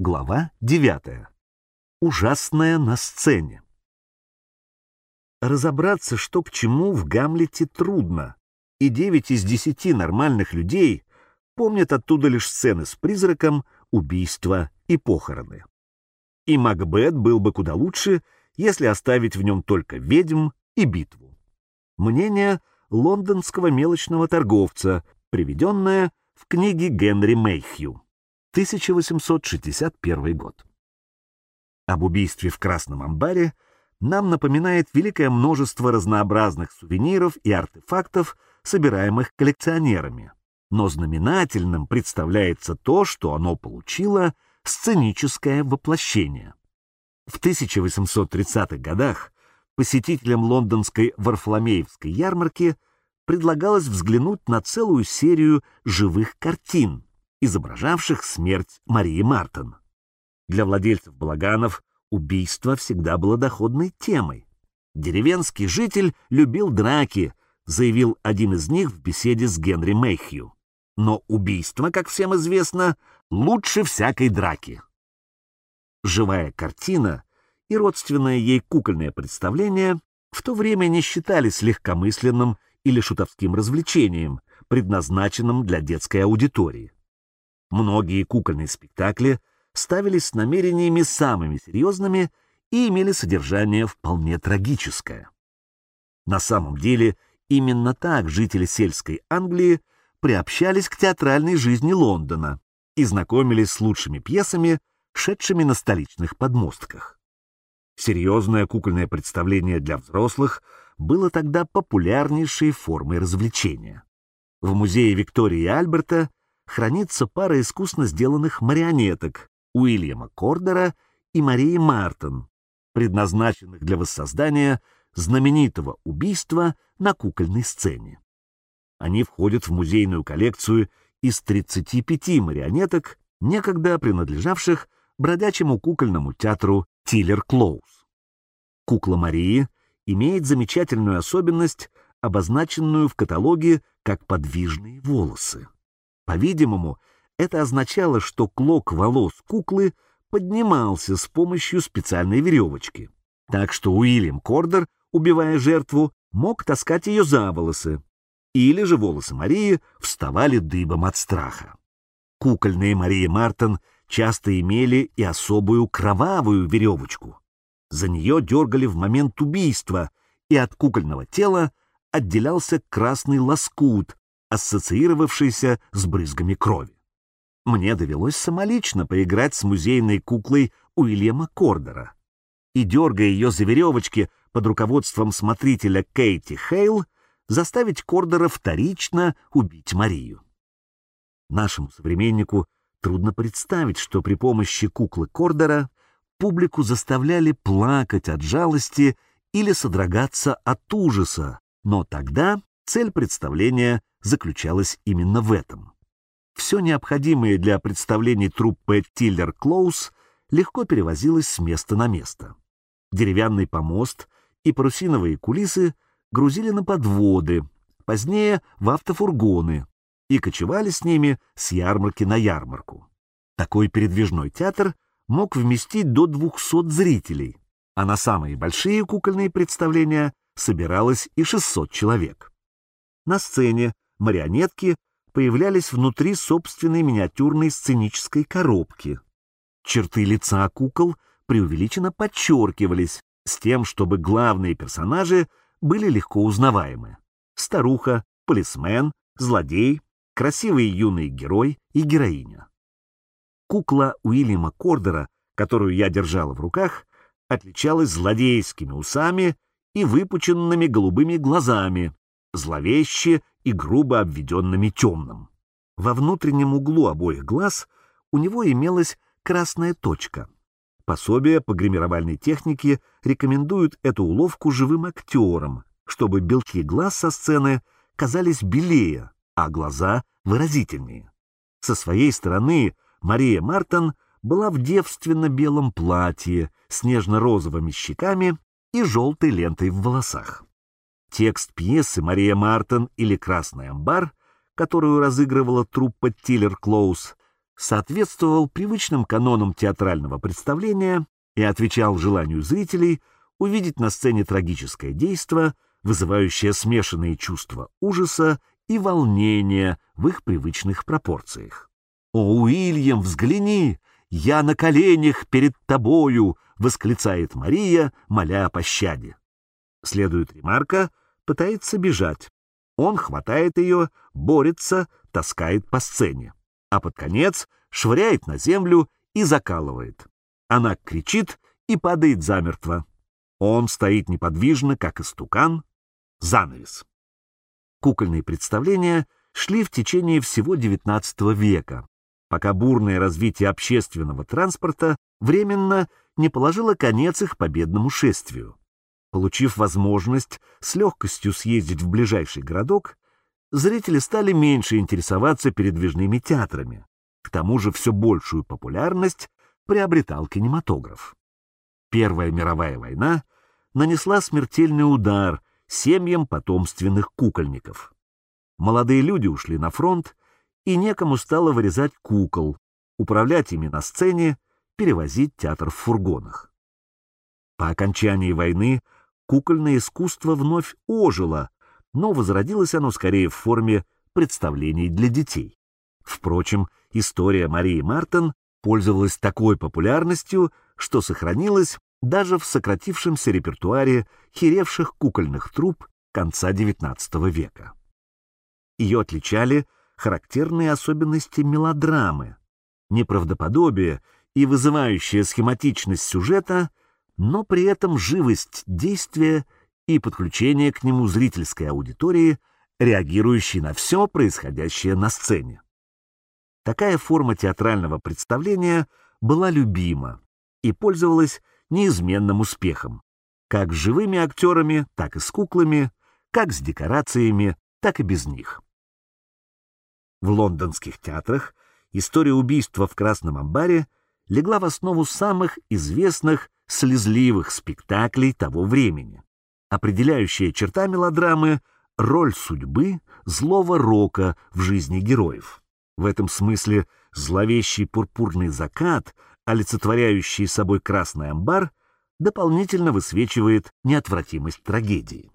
Глава 9. Ужасное на сцене. Разобраться, что к чему, в Гамлете трудно, и девять из десяти нормальных людей помнят оттуда лишь сцены с призраком, убийства и похороны. И Макбет был бы куда лучше, если оставить в нем только ведьм и битву. Мнение лондонского мелочного торговца, приведенное в книге Генри Мейхью. 1861 год. Об убийстве в Красном амбаре нам напоминает великое множество разнообразных сувениров и артефактов, собираемых коллекционерами. Но знаменательным представляется то, что оно получило сценическое воплощение. В 1830-х годах посетителям лондонской Варфоломеевской ярмарки предлагалось взглянуть на целую серию живых картин, изображавших смерть Марии Мартин. Для владельцев балаганов убийство всегда было доходной темой. Деревенский житель любил драки, заявил один из них в беседе с Генри Мэйхью. Но убийство, как всем известно, лучше всякой драки. Живая картина и родственное ей кукольное представление в то время не считались легкомысленным или шутовским развлечением, предназначенным для детской аудитории. Многие кукольные спектакли ставились с намерениями самыми серьезными и имели содержание вполне трагическое. На самом деле, именно так жители сельской Англии приобщались к театральной жизни Лондона и знакомились с лучшими пьесами, шедшими на столичных подмостках. Серьезное кукольное представление для взрослых было тогда популярнейшей формой развлечения. В музее Виктории и Альберта хранится пара искусно сделанных марионеток Уильяма Кордера и Марии Мартин, предназначенных для воссоздания знаменитого убийства на кукольной сцене. Они входят в музейную коллекцию из 35 марионеток, некогда принадлежавших бродячему кукольному театру Тиллер Клоус. Кукла Марии имеет замечательную особенность, обозначенную в каталоге как подвижные волосы. По-видимому, это означало, что клок волос куклы поднимался с помощью специальной веревочки. Так что Уильям Кордер, убивая жертву, мог таскать ее за волосы. Или же волосы Марии вставали дыбом от страха. Кукольные Марии Мартин часто имели и особую кровавую веревочку. За нее дергали в момент убийства, и от кукольного тела отделялся красный лоскут, ассоциировавшийся с брызгами крови. Мне довелось самолично поиграть с музейной куклой Уильяма Кордера. И, дергая ее за веревочки под руководством смотрителя Кейти Хейл, заставить Кордера вторично убить Марию. Нашему современнику трудно представить, что при помощи куклы Кордера публику заставляли плакать от жалости или содрогаться от ужаса, но тогда цель представления заключалась именно в этом. Все необходимое для представлений труппы Тиллер Клоус легко перевозилось с места на место. Деревянный помост и парусиновые кулисы грузили на подводы, позднее в автофургоны, и кочевали с ними с ярмарки на ярмарку. Такой передвижной театр мог вместить до 200 зрителей, а на самые большие кукольные представления собиралось и 600 человек. На сцене марионетки появлялись внутри собственной миниатюрной сценической коробки. Черты лица кукол преувеличенно подчеркивались, с тем, чтобы главные персонажи были легко узнаваемы. Старуха, полисмен, злодей, красивый юный герой и героиня. Кукла Уильяма Кордера, которую я держала в руках, отличалась злодейскими усами и выпученными голубыми глазами, зловеще и грубо обведенными темным. Во внутреннем углу обоих глаз у него имелась красная точка. Пособия по гримировальной технике рекомендуют эту уловку живым актерам, чтобы белки глаз со сцены казались белее, а глаза выразительнее. Со своей стороны Мария Мартин была в девственно-белом платье с нежно-розовыми щеками и желтой лентой в волосах. Текст пьесы «Мария Мартин» или «Красный амбар», которую разыгрывала труппа Тиллер Клоус, соответствовал привычным канонам театрального представления и отвечал желанию зрителей увидеть на сцене трагическое действо, вызывающее смешанные чувства ужаса и волнения в их привычных пропорциях. «О, Уильям, взгляни! Я на коленях перед тобою!» — восклицает Мария, моля о пощаде. Следует ремарка, пытается бежать. Он хватает ее, борется, таскает по сцене, а под конец швыряет на землю и закалывает. Она кричит и падает замертво. Он стоит неподвижно, как истукан. Занавес. Кукольные представления шли в течение всего XIX века, пока бурное развитие общественного транспорта временно не положило конец их победному шествию. Получив возможность с легкостью съездить в ближайший городок, зрители стали меньше интересоваться передвижными театрами. К тому же все большую популярность приобретал кинематограф. Первая мировая война нанесла смертельный удар семьям потомственных кукольников. Молодые люди ушли на фронт, и некому стало вырезать кукол, управлять ими на сцене, перевозить театр в фургонах. По окончании войны кукольное искусство вновь ожило, но возродилось оно скорее в форме представлений для детей. Впрочем, история Марии Мартин пользовалась такой популярностью, что сохранилась даже в сократившемся репертуаре херевших кукольных труп конца XIX века. Ее отличали характерные особенности мелодрамы, неправдоподобие и вызывающая схематичность сюжета, но при этом живость действия и подключение к нему зрительской аудитории, реагирующей на все происходящее на сцене. Такая форма театрального представления была любима и пользовалась неизменным успехом, как с живыми актерами, так и с куклами, как с декорациями, так и без них. В лондонских театрах история убийства в Красном амбаре легла в основу самых известных слезливых спектаклей того времени. Определяющая черта мелодрамы — роль судьбы, злого рока в жизни героев. В этом смысле зловещий пурпурный закат, олицетворяющий собой красный амбар, дополнительно высвечивает неотвратимость трагедии.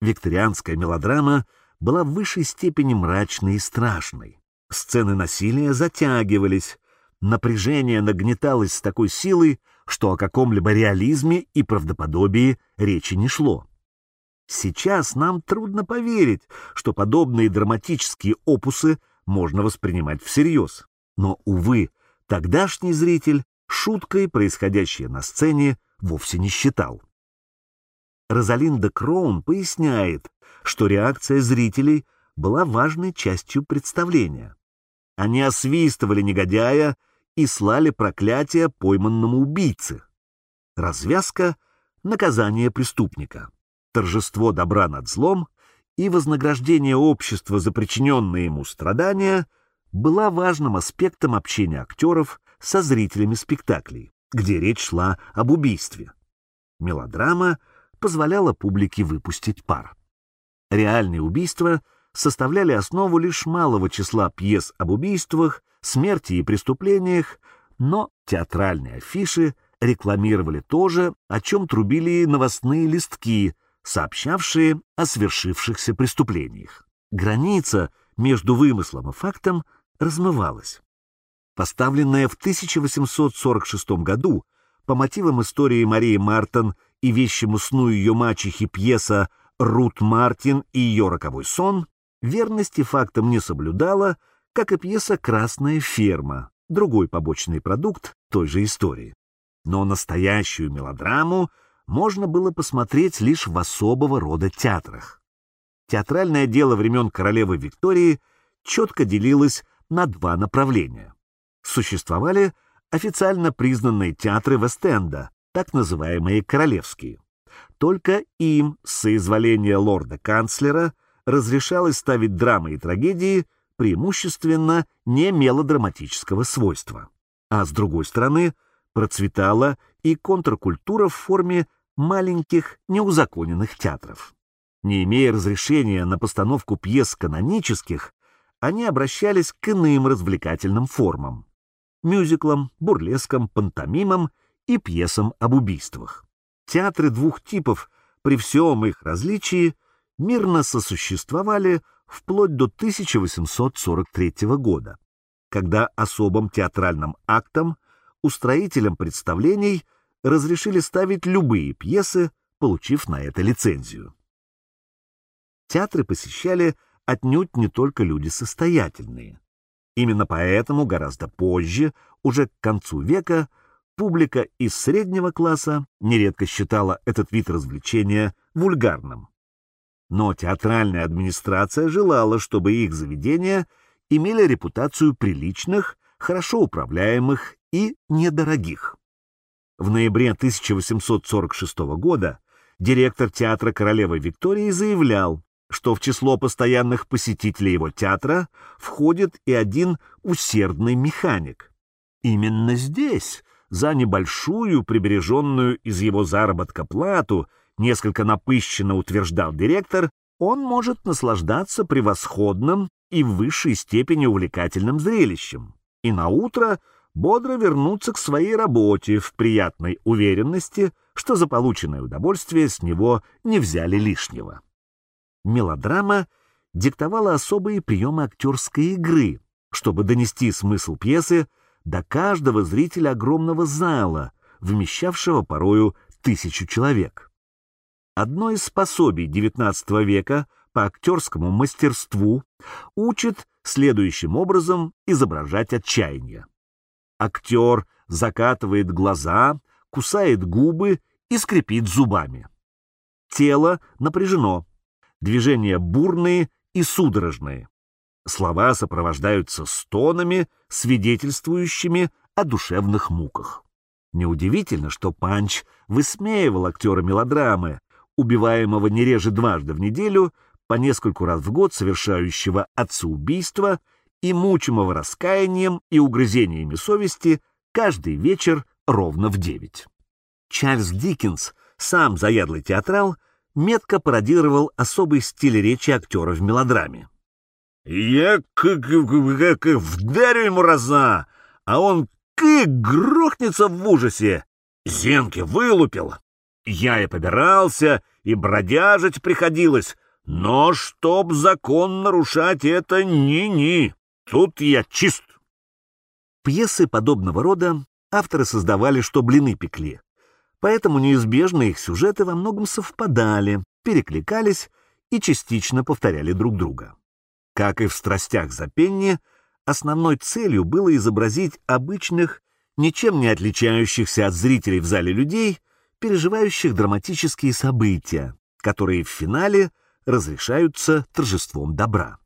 Викторианская мелодрама была в высшей степени мрачной и страшной. Сцены насилия затягивались, напряжение нагнеталось с такой силой, что о каком-либо реализме и правдоподобии речи не шло. Сейчас нам трудно поверить, что подобные драматические опусы можно воспринимать всерьез. Но, увы, тогдашний зритель шуткой, происходящее на сцене, вовсе не считал. Розалинда Кроун поясняет, что реакция зрителей была важной частью представления. Они освистывали негодяя и слали проклятие пойманному убийце. Развязка — наказание преступника, торжество добра над злом и вознаграждение общества за причиненные ему страдания была важным аспектом общения актеров со зрителями спектаклей, где речь шла об убийстве. Мелодрама позволяла публике выпустить пар. Реальные убийства составляли основу лишь малого числа пьес об убийствах, смерти и преступлениях, но театральные афиши рекламировали то же, о чем трубили новостные листки, сообщавшие о свершившихся преступлениях. Граница между вымыслом и фактом размывалась. Поставленная в 1846 году по мотивам истории Марии Мартон и вещему сну ее мачехи пьеса Рут Мартин и ее роковой сон верности фактам не соблюдала, как и пьеса «Красная ферма», другой побочный продукт той же истории. Но настоящую мелодраму можно было посмотреть лишь в особого рода театрах. Театральное дело времен королевы Виктории четко делилось на два направления. Существовали официально признанные театры Вест-Энда, так называемые королевские. Только им, с соизволения лорда-канцлера, разрешалось ставить драмы и трагедии преимущественно не мелодраматического свойства. А с другой стороны, процветала и контркультура в форме маленьких неузаконенных театров. Не имея разрешения на постановку пьес канонических, они обращались к иным развлекательным формам — мюзиклам, бурлескам, пантомимам и пьесам об убийствах. Театры двух типов при всем их различии мирно сосуществовали вплоть до 1843 года, когда особым театральным актом устроителям представлений разрешили ставить любые пьесы, получив на это лицензию. Театры посещали отнюдь не только люди состоятельные. Именно поэтому гораздо позже, уже к концу века, публика из среднего класса нередко считала этот вид развлечения вульгарным. Но театральная администрация желала, чтобы их заведения имели репутацию приличных, хорошо управляемых и недорогих. В ноябре 1846 года директор театра королевы Виктории заявлял, что в число постоянных посетителей его театра входит и один усердный механик. Именно здесь, за небольшую прибереженную из его заработка плату, несколько напыщенно утверждал директор, он может наслаждаться превосходным и в высшей степени увлекательным зрелищем, и на утро бодро вернуться к своей работе в приятной уверенности, что за полученное удовольствие с него не взяли лишнего. Мелодрама диктовала особые приемы актерской игры, чтобы донести смысл пьесы до каждого зрителя огромного зала, вмещавшего порою тысячу человек. Одно из способий XIX века по актерскому мастерству учит следующим образом изображать отчаяние. Актер закатывает глаза, кусает губы и скрипит зубами. Тело напряжено, движения бурные и судорожные. Слова сопровождаются стонами, свидетельствующими о душевных муках. Неудивительно, что Панч высмеивал актера мелодрамы, убиваемого не реже дважды в неделю, по нескольку раз в год совершающего отцеубийство и мучимого раскаянием и угрызениями совести каждый вечер ровно в девять. Чарльз Диккенс, сам заядлый театрал, метко пародировал особый стиль речи актера в мелодраме. «Я как, как, как вдарю ему раза, а он как грохнется в ужасе. Зенки вылупил. Я и побирался, и бродяжить приходилось, но чтоб закон нарушать это ни-ни. Тут я чист. Пьесы подобного рода авторы создавали, что блины пекли. Поэтому неизбежно их сюжеты во многом совпадали, перекликались и частично повторяли друг друга. Как и в «Страстях за Пенни», основной целью было изобразить обычных, ничем не отличающихся от зрителей в зале людей, переживающих драматические события, которые в финале разрешаются торжеством добра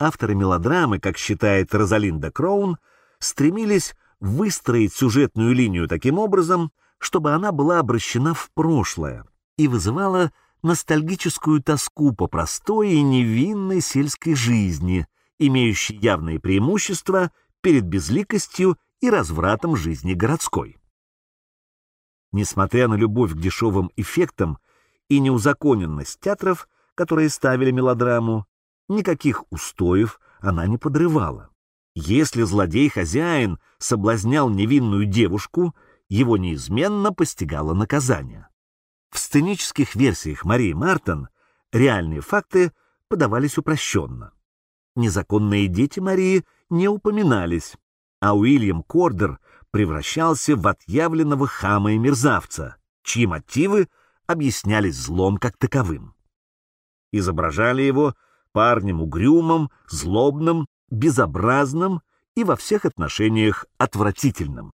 авторы мелодрамы, как считает Розалинда Кроун, стремились выстроить сюжетную линию таким образом, чтобы она была обращена в прошлое и вызывала ностальгическую тоску по простой и невинной сельской жизни, имеющей явные преимущества перед безликостью и развратом жизни городской. Несмотря на любовь к дешевым эффектам и неузаконенность театров, которые ставили мелодраму, Никаких устоев она не подрывала. Если злодей-хозяин соблазнял невинную девушку, его неизменно постигало наказание. В сценических версиях Марии Мартин реальные факты подавались упрощенно. Незаконные дети Марии не упоминались, а Уильям Кордер превращался в отъявленного хама и мерзавца, чьи мотивы объяснялись злом как таковым. Изображали его парнем угрюмым, злобным, безобразным и во всех отношениях отвратительным.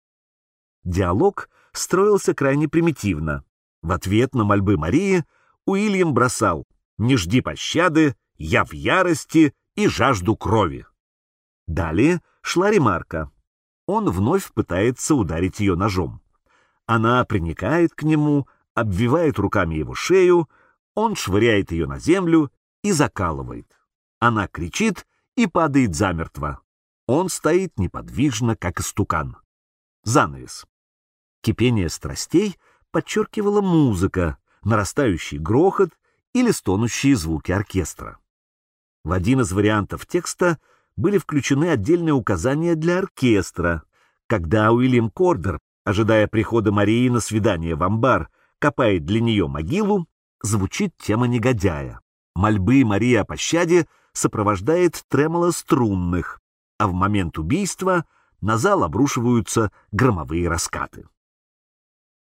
Диалог строился крайне примитивно. В ответ на мольбы Марии Уильям бросал «Не жди пощады, я в ярости и жажду крови». Далее шла ремарка. Он вновь пытается ударить ее ножом. Она приникает к нему, обвивает руками его шею, он швыряет ее на землю и закалывает. Она кричит и падает замертво. Он стоит неподвижно, как истукан. Занавес. Кипение страстей подчеркивала музыка, нарастающий грохот или стонущие звуки оркестра. В один из вариантов текста были включены отдельные указания для оркестра. Когда Уильям Кордер, ожидая прихода Марии на свидание в амбар, копает для нее могилу, звучит тема негодяя. Мольбы Марии о пощаде сопровождает тремоло струнных, а в момент убийства на зал обрушиваются громовые раскаты.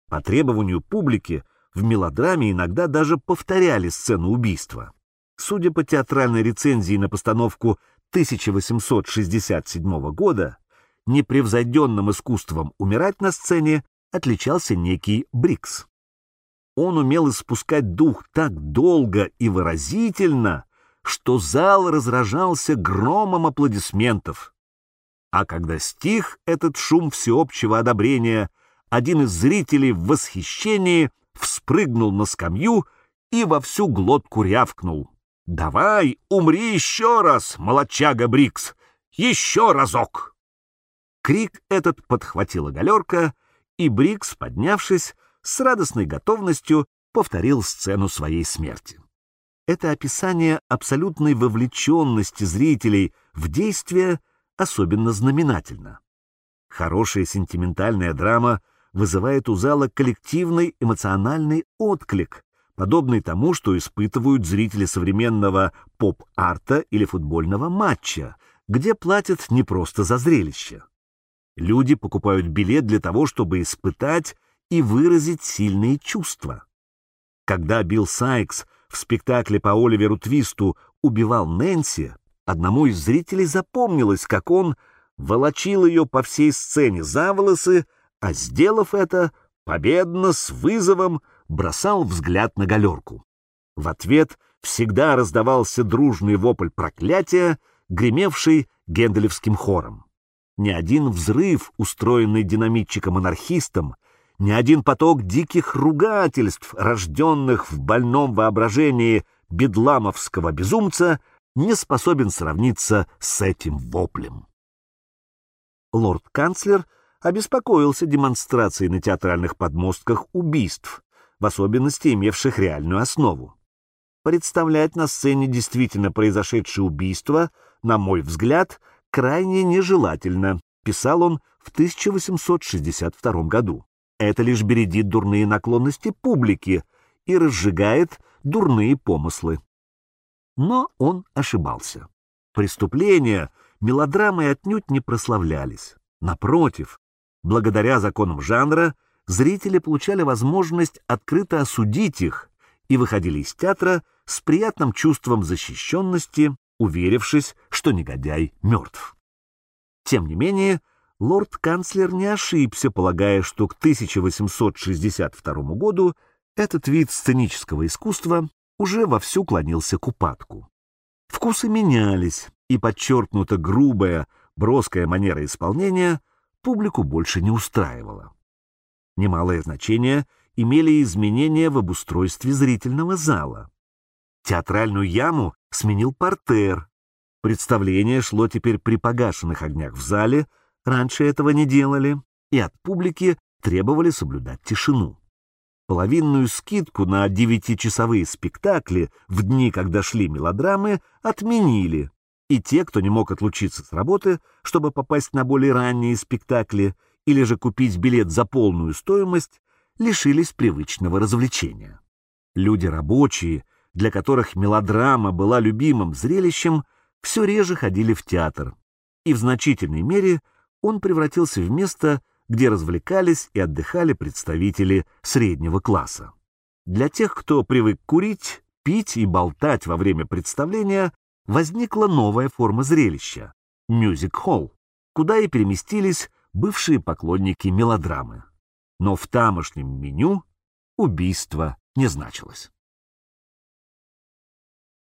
По требованию публики в мелодраме иногда даже повторяли сцену убийства. Судя по театральной рецензии на постановку 1867 года, непревзойденным искусством умирать на сцене отличался некий Брикс. Он умел испускать дух так долго и выразительно, что зал разражался громом аплодисментов. А когда стих этот шум всеобщего одобрения, один из зрителей в восхищении вспрыгнул на скамью и во всю глотку рявкнул. «Давай, умри еще раз, молочага Брикс! Еще разок!» Крик этот подхватила галерка, и Брикс, поднявшись, с радостной готовностью повторил сцену своей смерти. Это описание абсолютной вовлеченности зрителей в действие особенно знаменательно. Хорошая сентиментальная драма вызывает у зала коллективный эмоциональный отклик, подобный тому, что испытывают зрители современного поп-арта или футбольного матча, где платят не просто за зрелище. Люди покупают билет для того, чтобы испытать и выразить сильные чувства. Когда Билл Сайкс в спектакле по Оливеру Твисту убивал Нэнси, одному из зрителей запомнилось, как он волочил ее по всей сцене за волосы, а, сделав это, победно, с вызовом, бросал взгляд на галерку. В ответ всегда раздавался дружный вопль проклятия, гремевший генделевским хором. Ни один взрыв, устроенный динамитчиком-анархистом, ни один поток диких ругательств, рожденных в больном воображении бедламовского безумца, не способен сравниться с этим воплем. Лорд-канцлер обеспокоился демонстрацией на театральных подмостках убийств, в особенности имевших реальную основу. Представлять на сцене действительно произошедшее убийство, на мой взгляд, крайне нежелательно, писал он в 1862 году. Это лишь бередит дурные наклонности публики и разжигает дурные помыслы. Но он ошибался. Преступления мелодрамы отнюдь не прославлялись. Напротив, благодаря законам жанра, зрители получали возможность открыто осудить их и выходили из театра с приятным чувством защищенности, уверившись, что негодяй мертв. Тем не менее, лорд-канцлер не ошибся, полагая, что к 1862 году этот вид сценического искусства уже вовсю клонился к упадку. Вкусы менялись, и подчеркнуто грубая, броская манера исполнения публику больше не устраивала. Немалое значение имели изменения в обустройстве зрительного зала. Театральную яму сменил портер. Представление шло теперь при погашенных огнях в зале, раньше этого не делали, и от публики требовали соблюдать тишину. Половинную скидку на девятичасовые спектакли в дни, когда шли мелодрамы, отменили, и те, кто не мог отлучиться с работы, чтобы попасть на более ранние спектакли или же купить билет за полную стоимость, лишились привычного развлечения. Люди рабочие, для которых мелодрама была любимым зрелищем, все реже ходили в театр, и в значительной мере он превратился в место, где развлекались и отдыхали представители среднего класса. Для тех, кто привык курить, пить и болтать во время представления, возникла новая форма зрелища — мюзик-холл, куда и переместились бывшие поклонники мелодрамы. Но в тамошнем меню убийство не значилось.